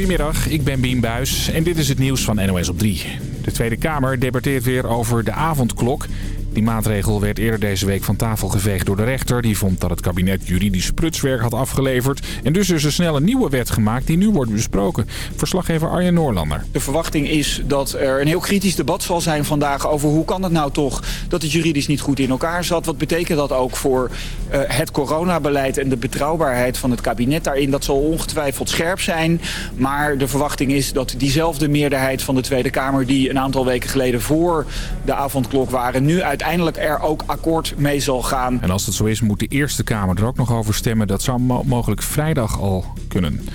Goedemiddag, ik ben Bien Buis en dit is het nieuws van NOS op 3. De Tweede Kamer debatteert weer over de avondklok. Die maatregel werd eerder deze week van tafel geveegd door de rechter. Die vond dat het kabinet juridisch prutswerk had afgeleverd. En dus is er snel een nieuwe wet gemaakt die nu wordt besproken. Verslaggever Arjen Noorlander. De verwachting is dat er een heel kritisch debat zal zijn vandaag over hoe kan het nou toch dat het juridisch niet goed in elkaar zat. Wat betekent dat ook voor uh, het coronabeleid en de betrouwbaarheid van het kabinet daarin. Dat zal ongetwijfeld scherp zijn. Maar de verwachting is dat diezelfde meerderheid van de Tweede Kamer die een aantal weken geleden voor de avondklok waren nu uit uiteindelijk er ook akkoord mee zal gaan. En als het zo is, moet de Eerste Kamer er ook nog over stemmen. Dat zou mogelijk vrijdag al kunnen.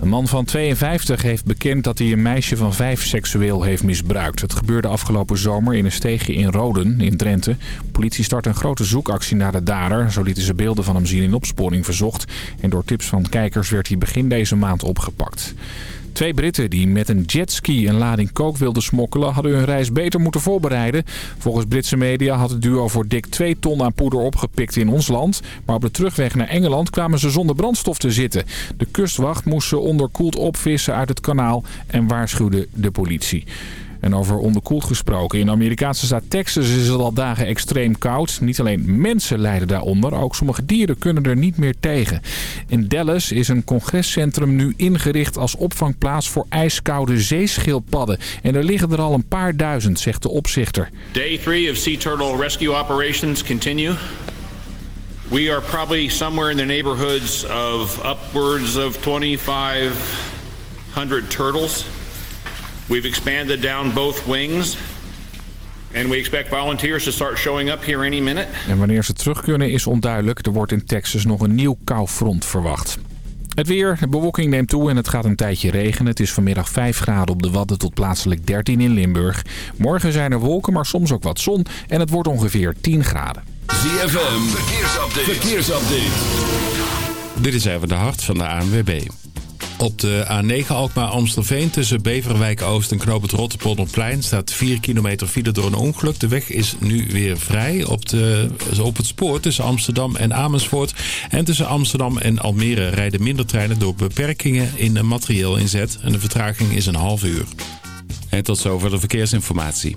Een man van 52 heeft bekend dat hij een meisje van 5 seksueel heeft misbruikt. Het gebeurde afgelopen zomer in een steegje in Roden in Drenthe. politie start een grote zoekactie naar de dader. Zo lieten ze beelden van hem zien in opsporing verzocht. En door tips van kijkers werd hij begin deze maand opgepakt. Twee Britten die met een jetski een lading kook wilden smokkelen... hadden hun reis beter moeten voorbereiden. Volgens Britse media had het duo voor dik 2 ton aan poeder opgepikt in ons land. Maar op de terugweg naar Engeland kwamen ze zonder brandstof te zitten. De kustwacht moest ze onderkoeld opvissen uit het kanaal en waarschuwde de politie. En over onderkoeld gesproken. In de Amerikaanse staat Texas is het al dagen extreem koud. Niet alleen mensen lijden daaronder, ook sommige dieren kunnen er niet meer tegen. In Dallas is een congrescentrum nu ingericht als opvangplaats voor ijskoude zeeschildpadden. En er liggen er al een paar duizend, zegt de opzichter. Day 3 of Sea Turtle Rescue Operations continue. We are probably somewhere in the neighborhoods of upwards of 2500 turtles. We've expanded down both wings. And we expect volunteers to start showing up here any minute. En wanneer ze terug kunnen is onduidelijk. Er wordt in Texas nog een nieuw koufront verwacht. Het weer, de bewolking neemt toe en het gaat een tijdje regenen. Het is vanmiddag 5 graden op de Wadden tot plaatselijk 13 in Limburg. Morgen zijn er wolken, maar soms ook wat zon. En het wordt ongeveer 10 graden. ZFM, verkeersupdate. verkeersupdate. Dit is even de hart van de ANWB. Op de A9 Alkmaar-Amstelveen tussen Beverwijk Oost en Knoop het staat 4 kilometer file door een ongeluk. De weg is nu weer vrij op, de, op het spoor tussen Amsterdam en Amersfoort. En tussen Amsterdam en Almere rijden minder treinen door beperkingen in materieel inzet. En de vertraging is een half uur. En tot zover de verkeersinformatie.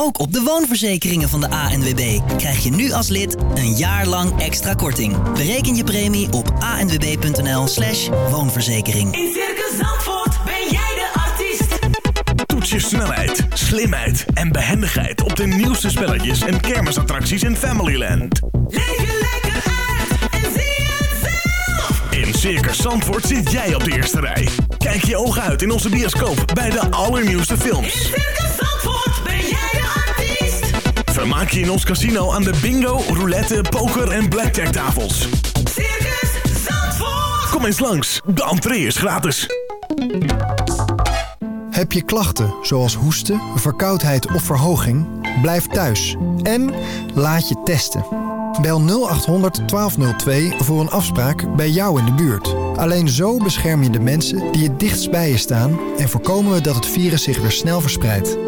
Ook op de woonverzekeringen van de ANWB krijg je nu als lid een jaar lang extra korting. Bereken je premie op anwb.nl slash woonverzekering. In Circus Zandvoort ben jij de artiest. Toets je snelheid, slimheid en behendigheid op de nieuwste spelletjes en kermisattracties in Familyland. Leef je lekker uit en zie het zelf. In Circus Zandvoort zit jij op de eerste rij. Kijk je ogen uit in onze bioscoop bij de allernieuwste films. In Circus Vermaak je in ons casino aan de bingo, roulette, poker en blackjack tafels. Circus Zandvoort. Kom eens langs, de entree is gratis. Heb je klachten zoals hoesten, verkoudheid of verhoging? Blijf thuis en laat je testen. Bel 0800 1202 voor een afspraak bij jou in de buurt. Alleen zo bescherm je de mensen die het dichtst bij je staan... en voorkomen we dat het virus zich weer snel verspreidt.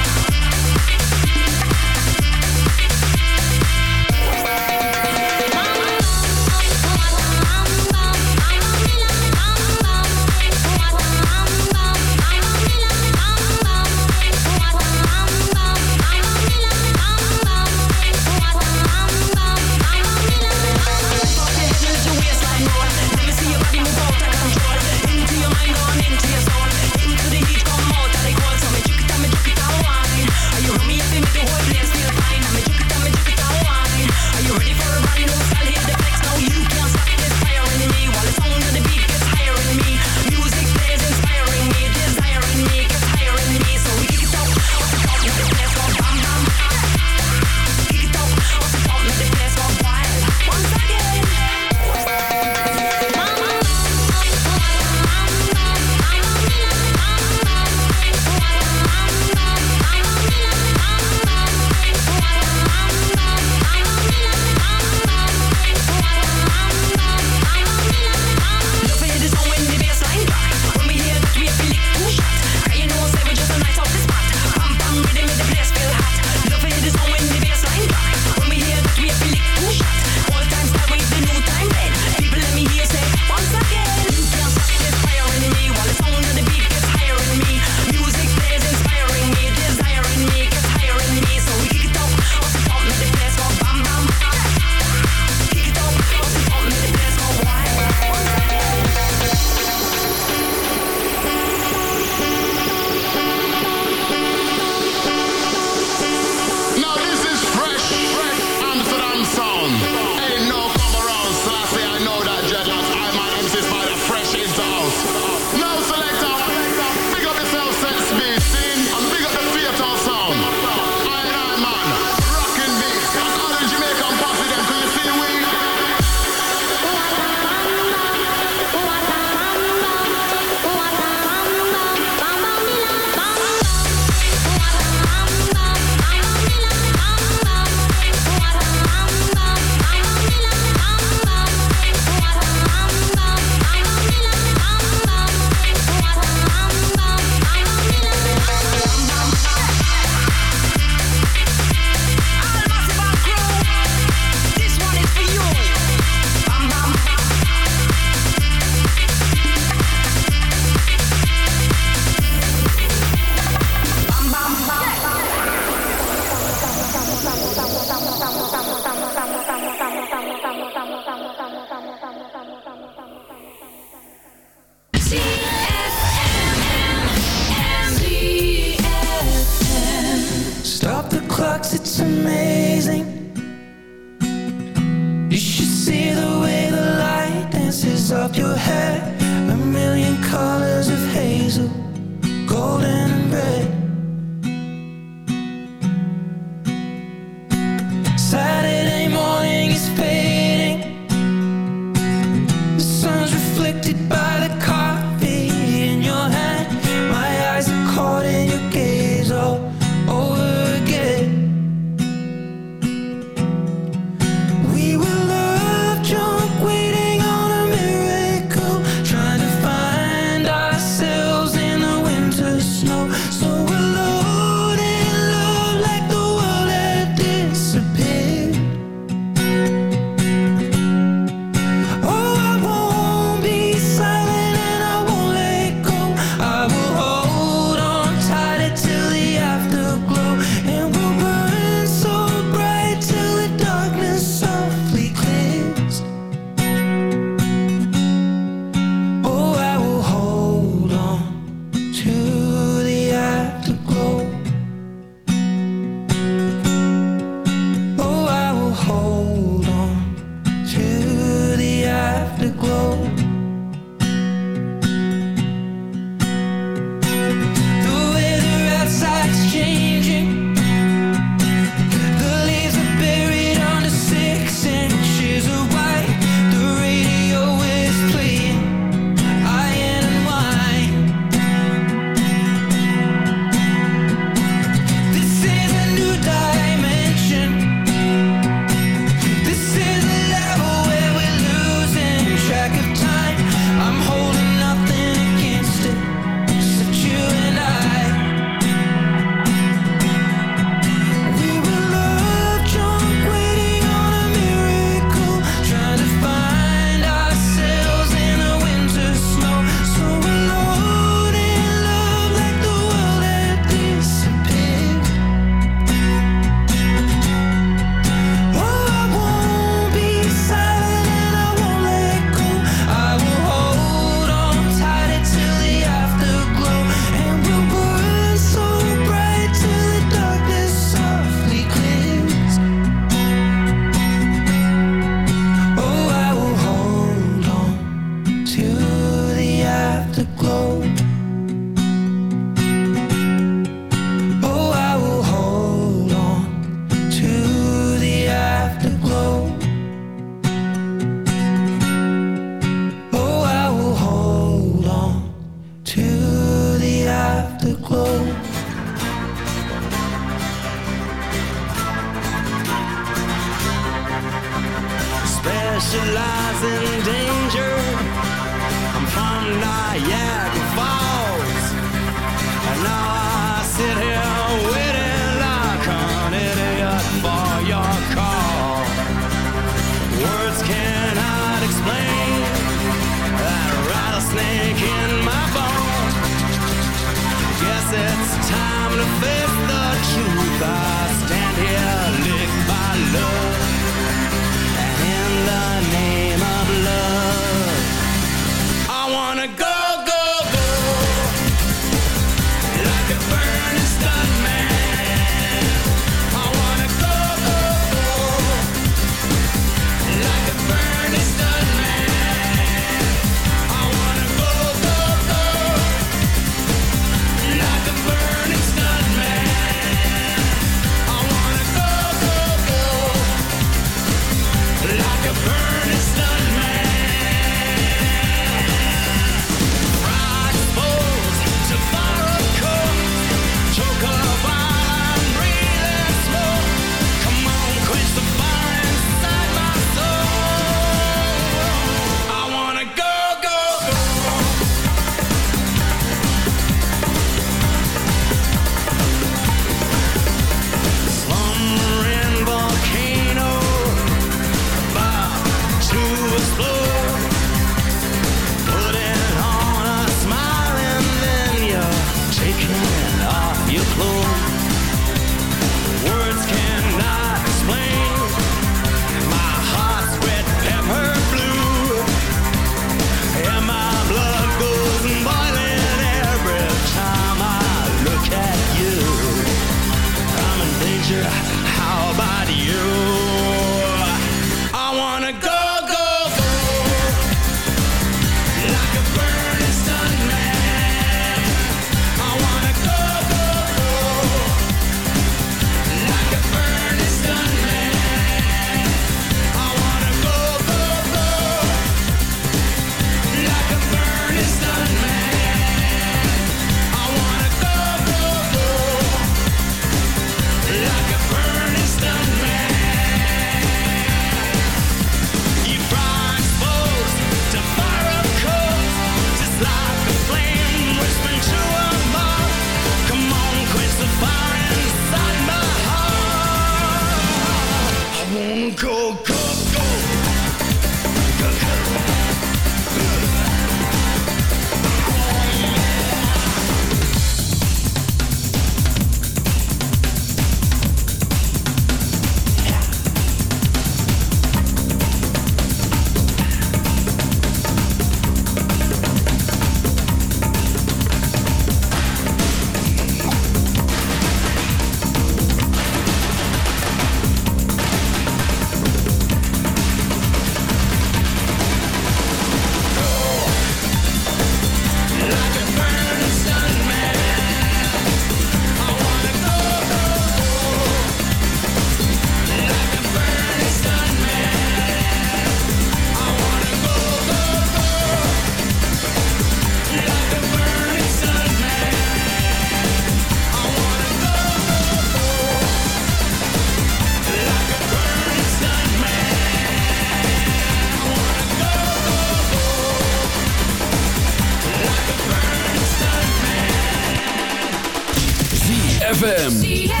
ZFM.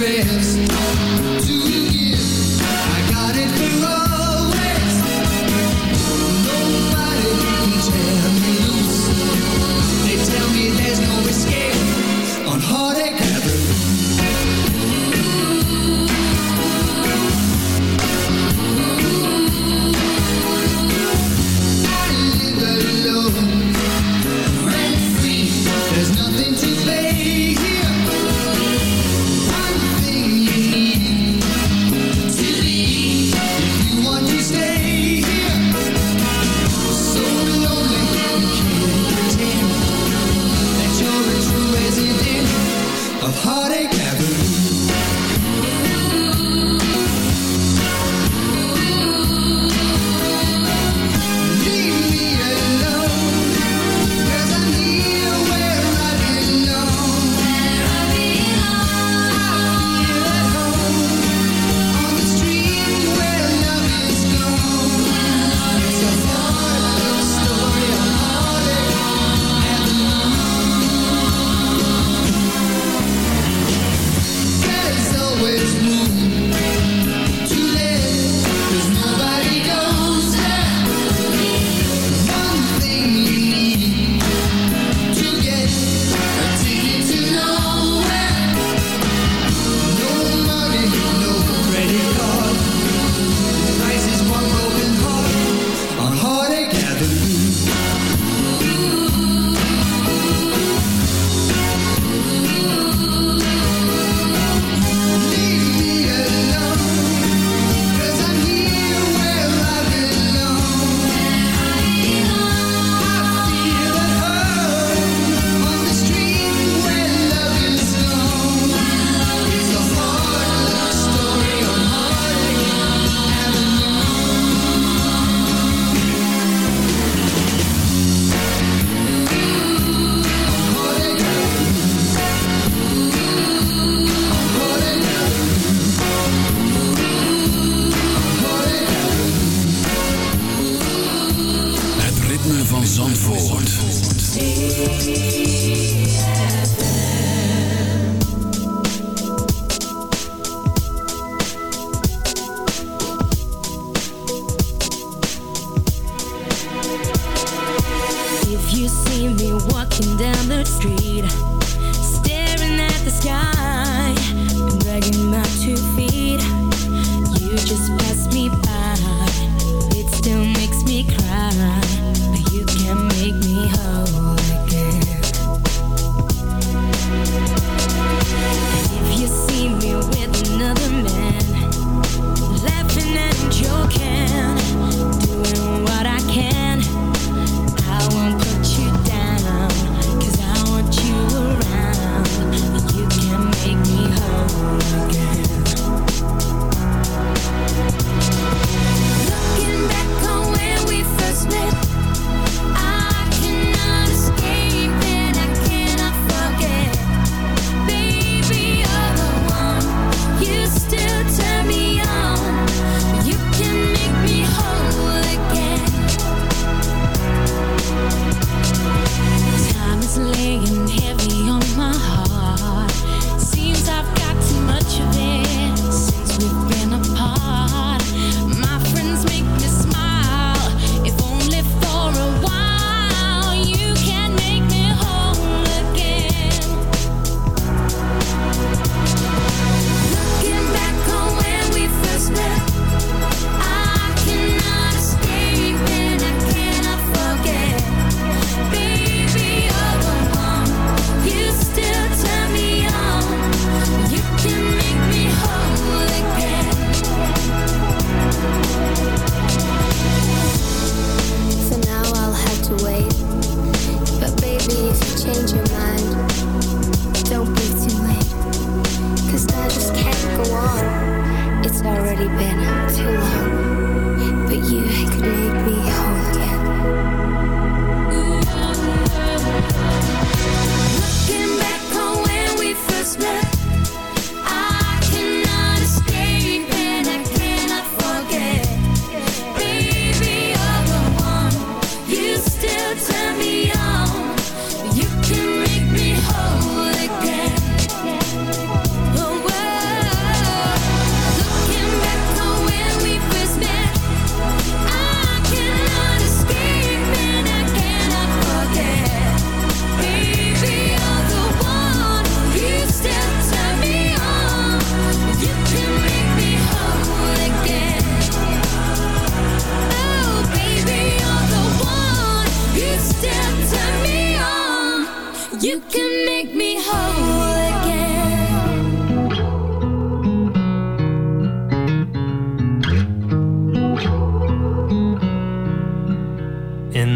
dress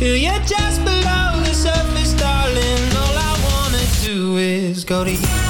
Feel you just below the surface, darling. All I wanna do is go to you.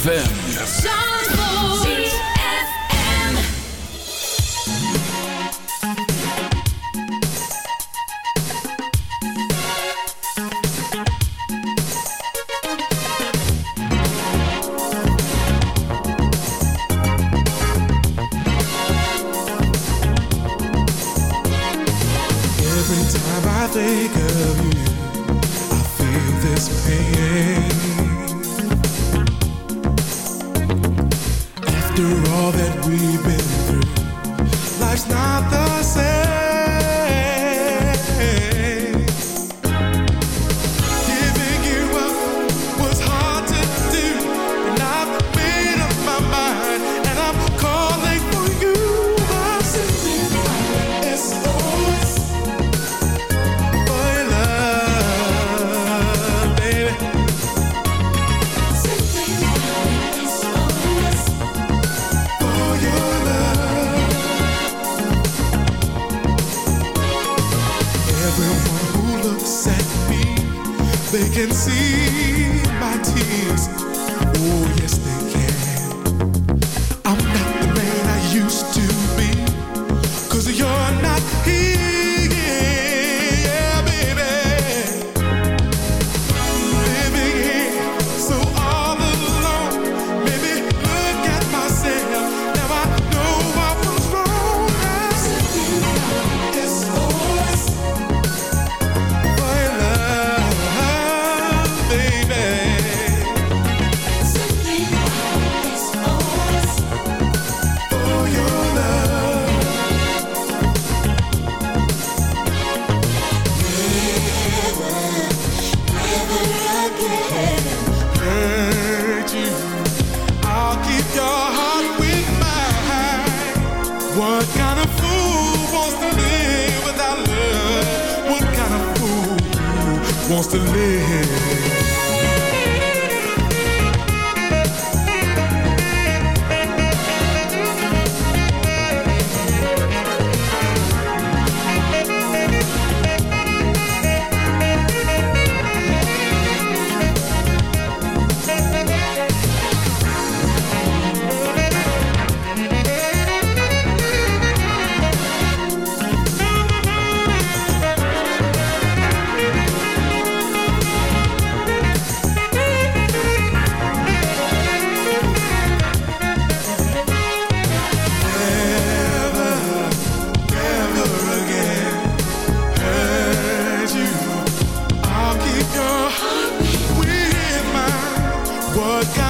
ZFM. At me, they can see my tears. Oh, yes, they can. what kind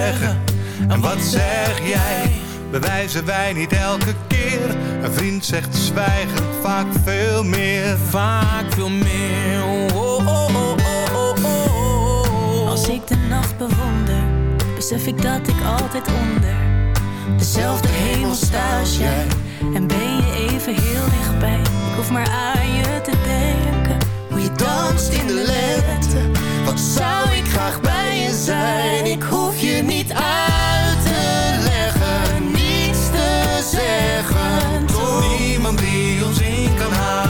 zeggen en wat zeg jij? Bewijzen wij niet elke keer? Een vriend zegt zwijgend vaak veel meer. Vaak veel meer. Oh, oh, oh, oh, oh, oh. Als ik de nacht bewonder, besef ik dat ik altijd onder dezelfde hemel sta als jij. En ben je even heel dichtbij. Ik hoef maar aan je te denken. Hoe je danst in de lente. Wat zou ik graag bij je zijn? Ik hoef je niet uit te leggen, niets te zeggen. Toch Niemand die ons in kan halen,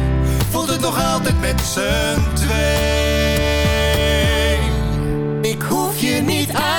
Voelt het nog altijd met z'n twee. Ik hoef je niet uit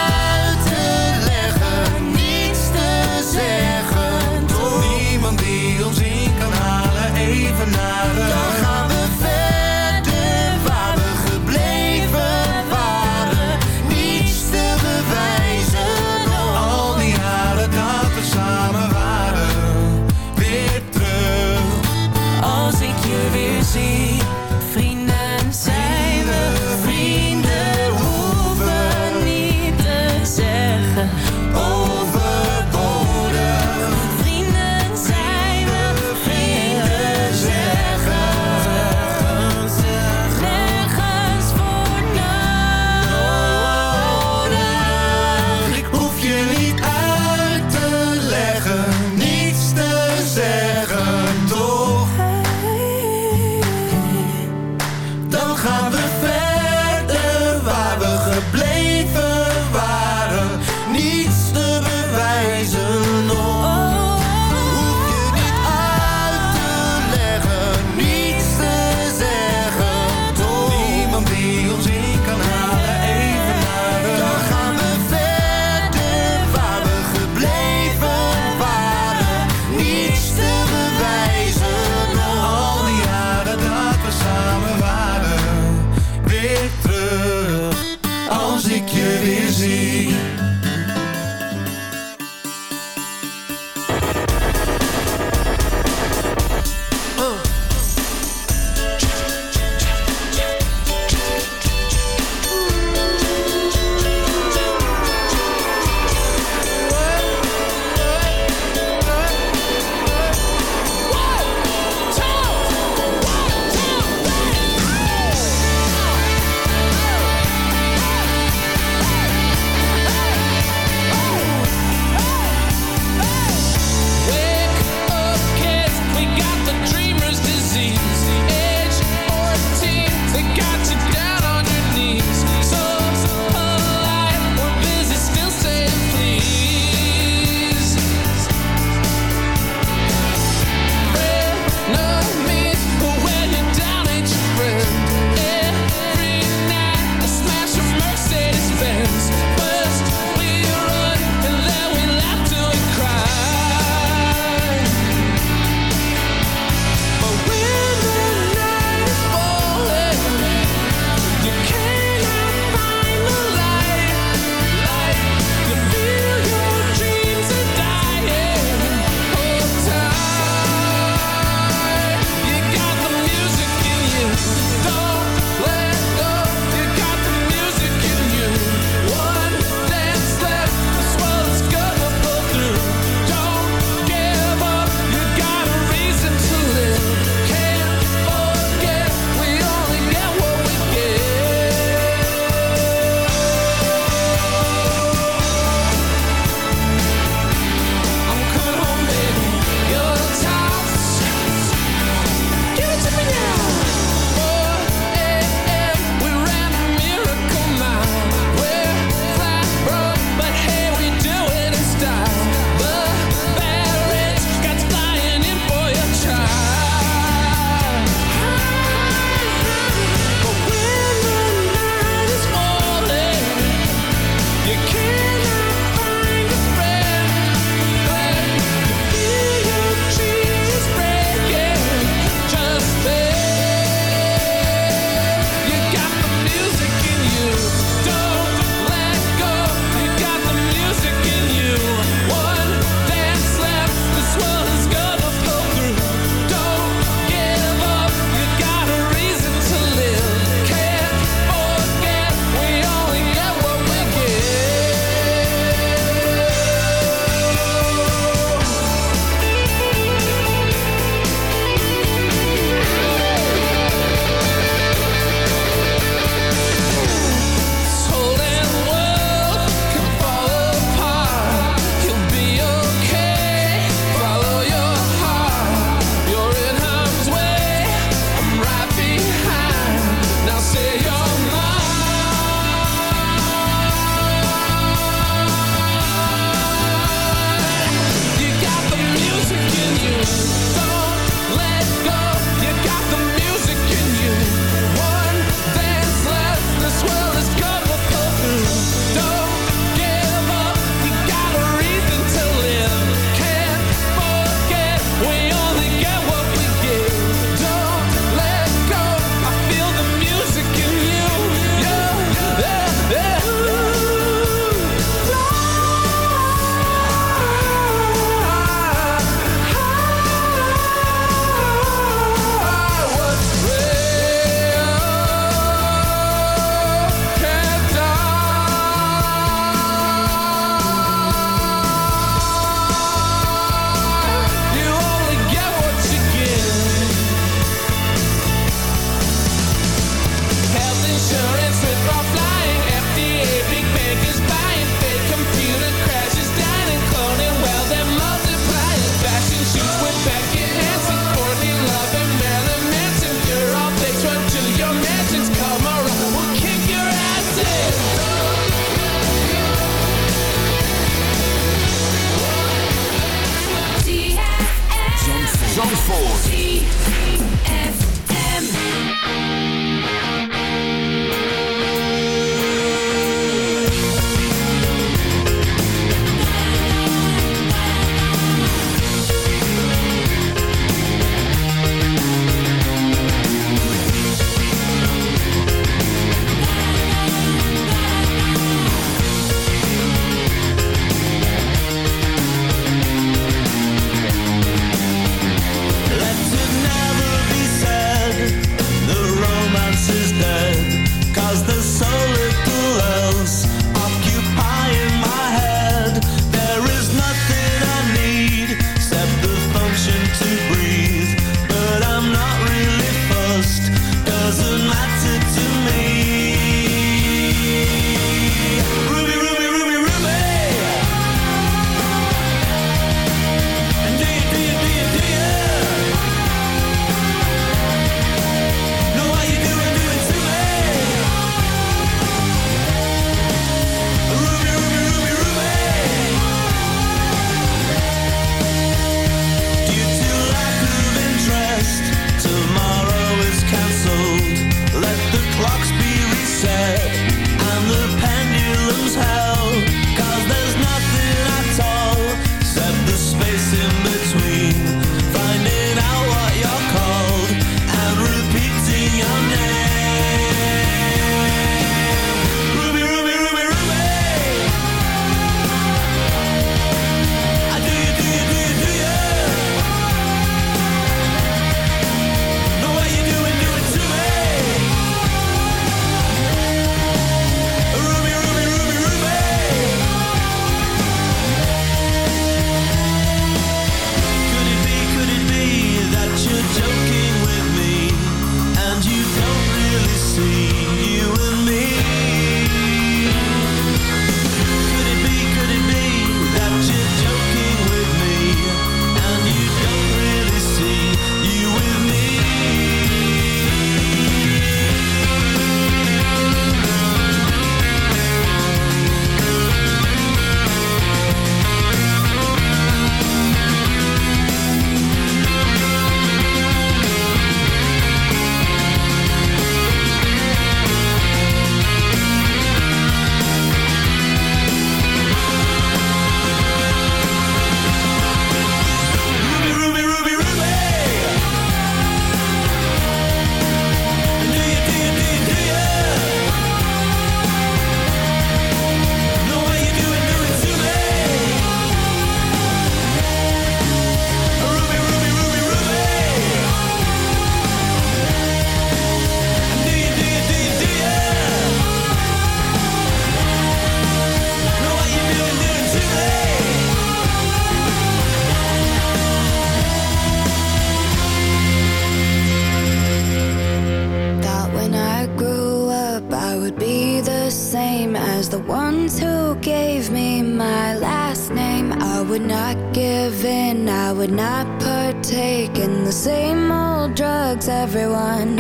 Four.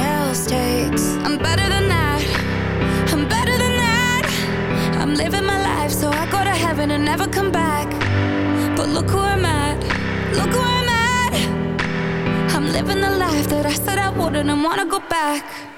else. I'm better than that. I'm better than that. I'm living my life so I go to heaven and never come back. But look who I'm at. Look who I'm at. I'm living the life that I said I wouldn't and wanna go back.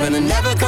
And I never come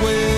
way